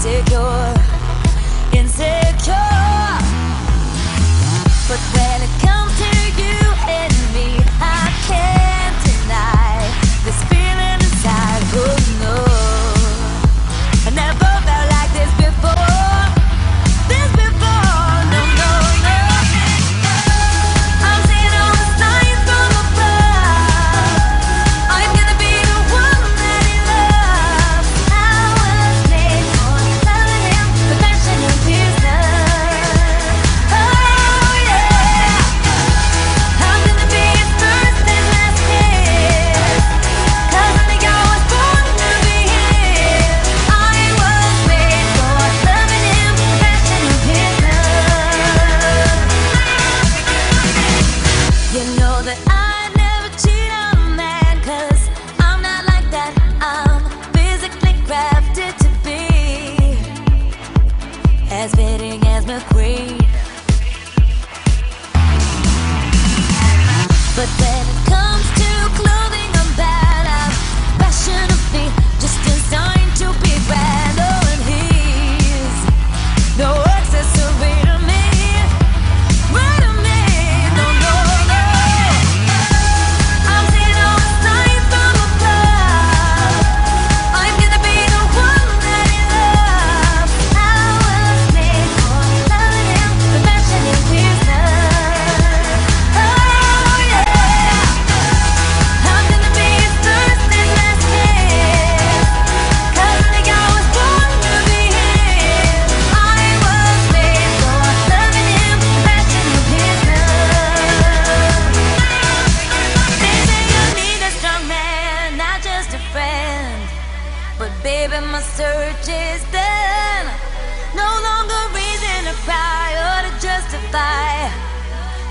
take your as fitting as McQueen.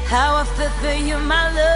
How I feel for you, my love.